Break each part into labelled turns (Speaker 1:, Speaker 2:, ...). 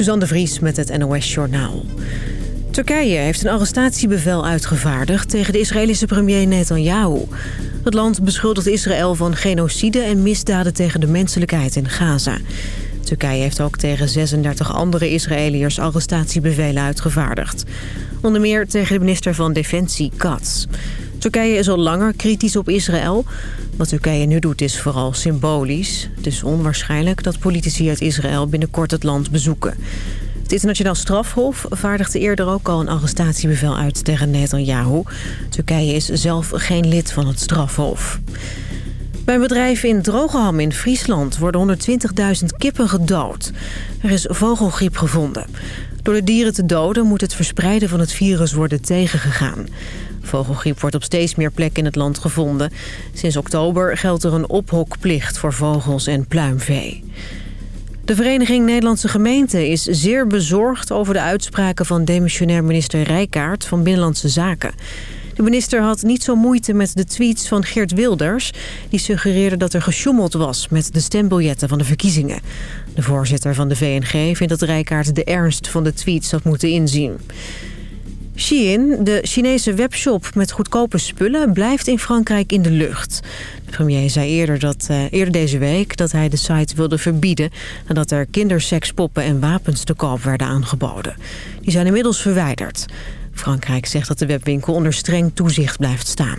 Speaker 1: Suzanne de Vries met het NOS Journaal. Turkije heeft een arrestatiebevel uitgevaardigd tegen de Israëlische premier Netanyahu. Het land beschuldigt Israël van genocide en misdaden tegen de menselijkheid in Gaza. Turkije heeft ook tegen 36 andere Israëliërs arrestatiebevelen uitgevaardigd. Onder meer tegen de minister van Defensie, Katz. Turkije is al langer kritisch op Israël. Wat Turkije nu doet is vooral symbolisch. Het is onwaarschijnlijk dat politici uit Israël binnenkort het land bezoeken. Het internationaal strafhof vaardigde eerder ook al een arrestatiebevel uit tegen Netanyahu. Turkije is zelf geen lid van het strafhof. Bij een bedrijf in Drogeham in Friesland worden 120.000 kippen gedood. Er is vogelgriep gevonden. Door de dieren te doden moet het verspreiden van het virus worden tegengegaan. Vogelgriep wordt op steeds meer plekken in het land gevonden. Sinds oktober geldt er een ophokplicht voor vogels en pluimvee. De Vereniging Nederlandse Gemeenten is zeer bezorgd over de uitspraken van demissionair minister Rijkaard van Binnenlandse Zaken. De minister had niet zo moeite met de tweets van Geert Wilders... die suggereerde dat er gesjoemeld was met de stembiljetten van de verkiezingen. De voorzitter van de VNG vindt dat Rijkaard de ernst van de tweets had moeten inzien. Shein, de Chinese webshop met goedkope spullen, blijft in Frankrijk in de lucht. De premier zei eerder, dat, uh, eerder deze week dat hij de site wilde verbieden... nadat er kindersekspoppen en wapens te koop werden aangeboden. Die zijn inmiddels verwijderd. Frankrijk zegt dat de webwinkel onder streng toezicht blijft staan.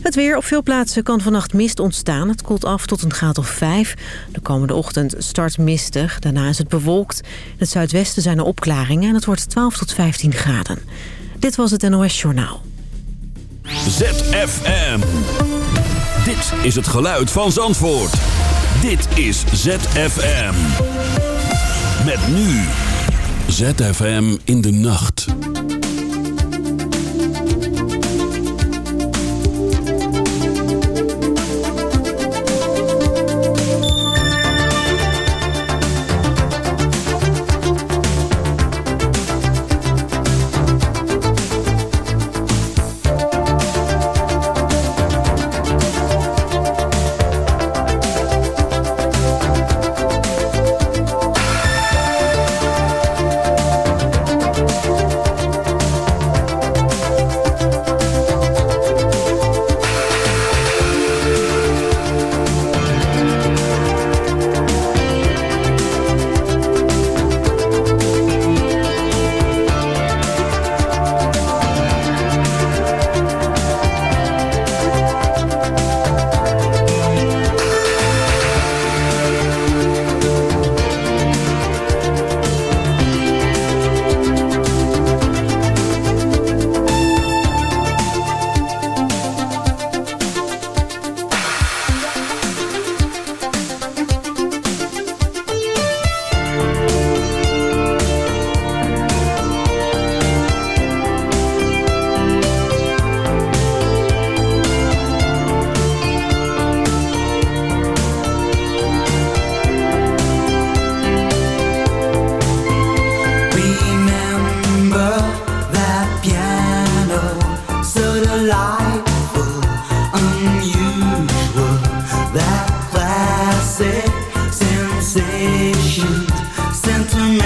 Speaker 1: Het weer op veel plaatsen kan vannacht mist ontstaan. Het koelt af tot een graad of 5. De komende ochtend start mistig. Daarna is het bewolkt. In het zuidwesten zijn er opklaringen en het wordt 12 tot 15 graden. Dit was het NOS Journaal.
Speaker 2: ZFM. Dit is het geluid van Zandvoort. Dit is ZFM. Met nu. ZFM in de nacht.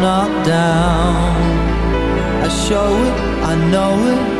Speaker 3: not down. I show it, I know it.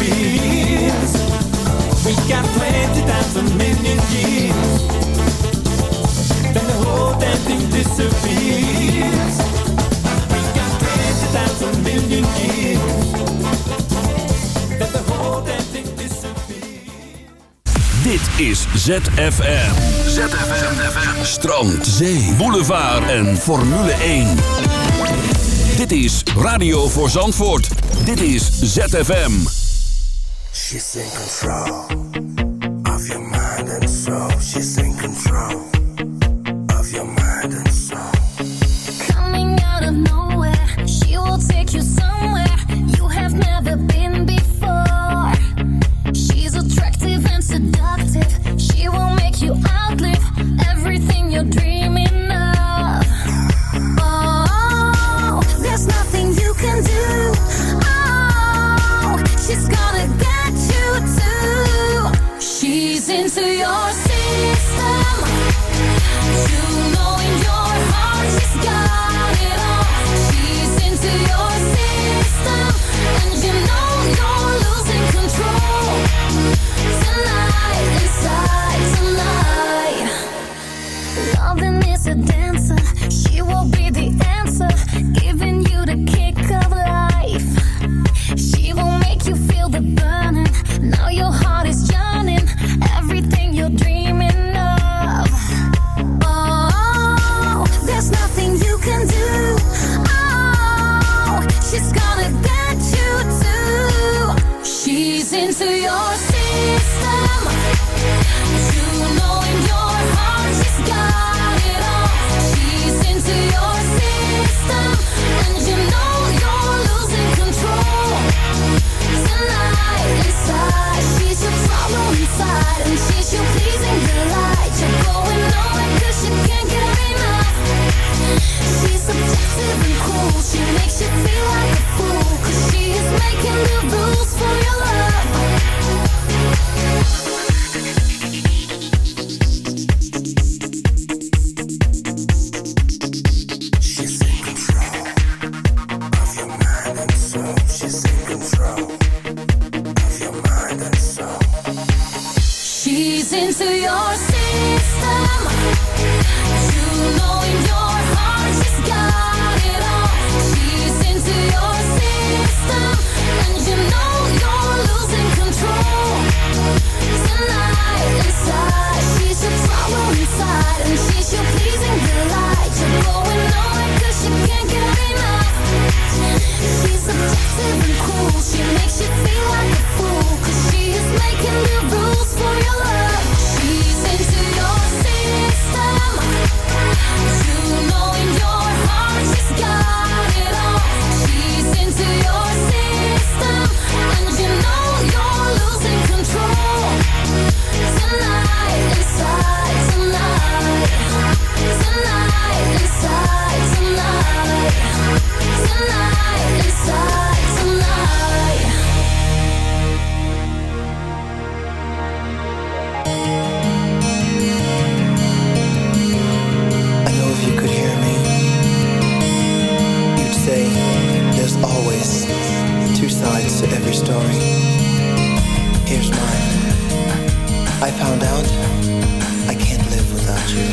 Speaker 4: beats. We got plenty twenty a million years. Then the whole damn thing disappears. We got plenty twenty a million years. Then the whole damn disappears.
Speaker 5: Dit is ZFM. ZFM. ZFM. Strand, zee, boulevard en Formule 1. Dit is Radio voor Zandvoort. Dit is ZFM.
Speaker 6: she's in control.
Speaker 7: to every story. Here's mine. I found out I can't live without you.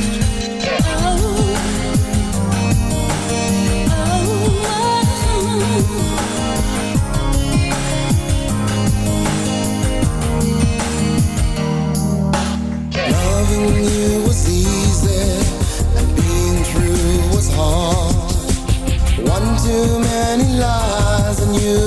Speaker 2: Loving you was easy, and being true was hard. One too many lies, and you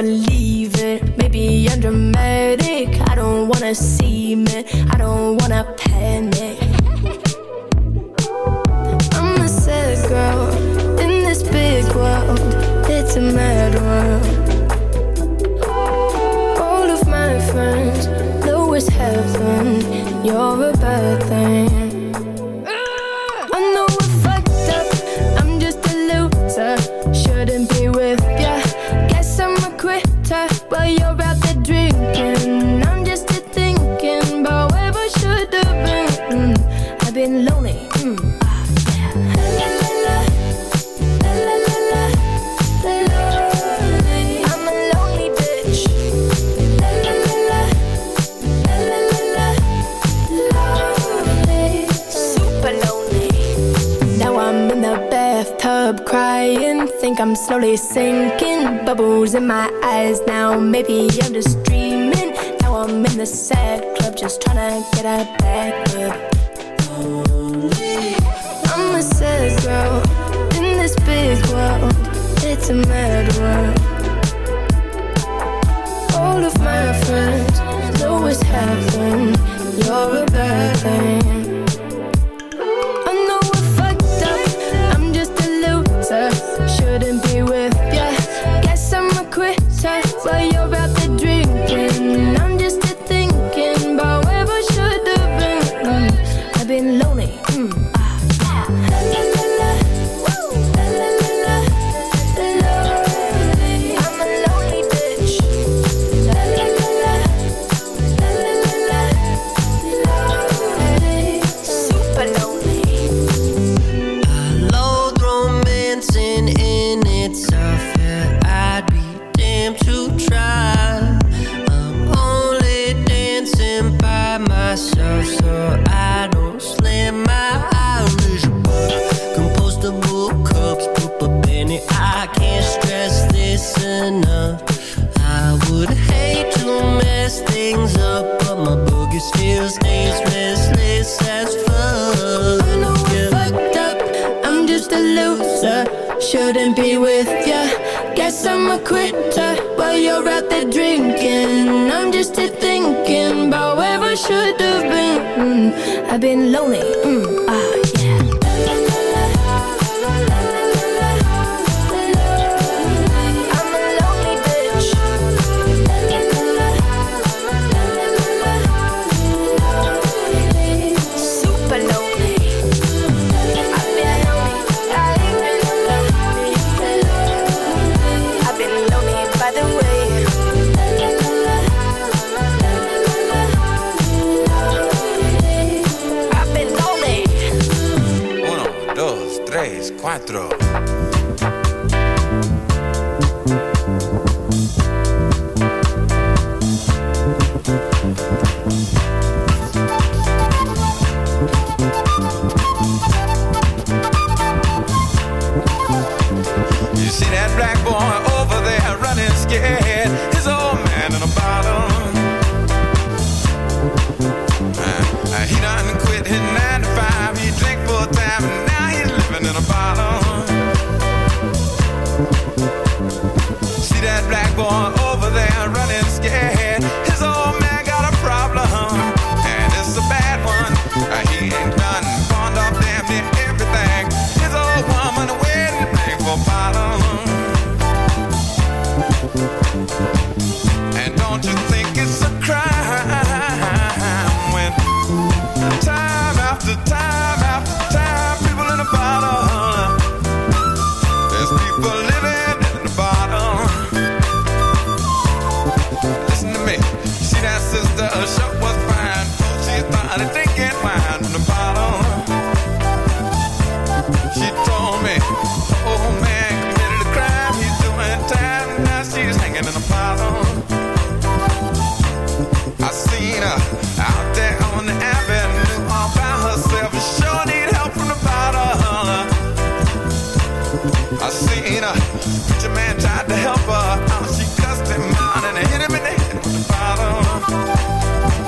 Speaker 8: believe sad club, just tryna get out that club. Mama says, girl, in this big world, it's a mad world. All of my friends always happen. You're a bad thing. I've been lonely.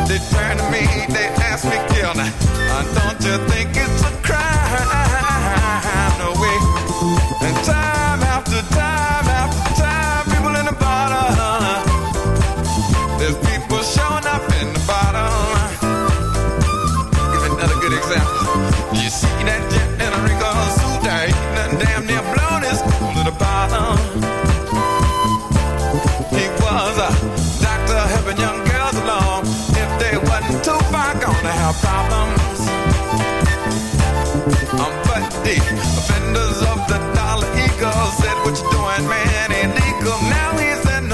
Speaker 9: They turn to me, they ask me, girl, don't you think it's a i'm Um, the offenders of the dollar eagle said, What you doing, man? Now he's in.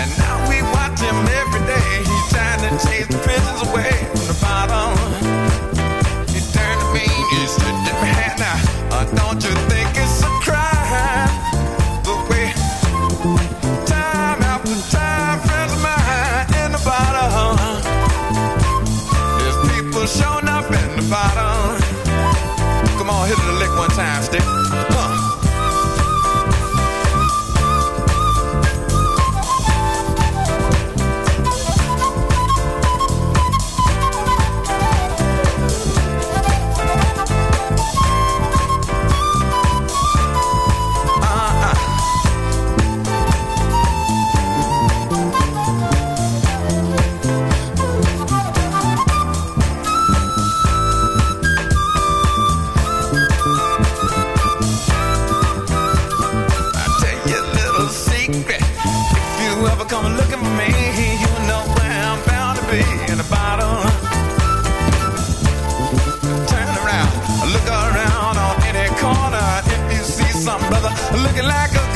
Speaker 9: And now we watch him every day. He's trying to chase the away from the bottom. He turned. Now, uh, don't you on any corner. If you see some brother looking like a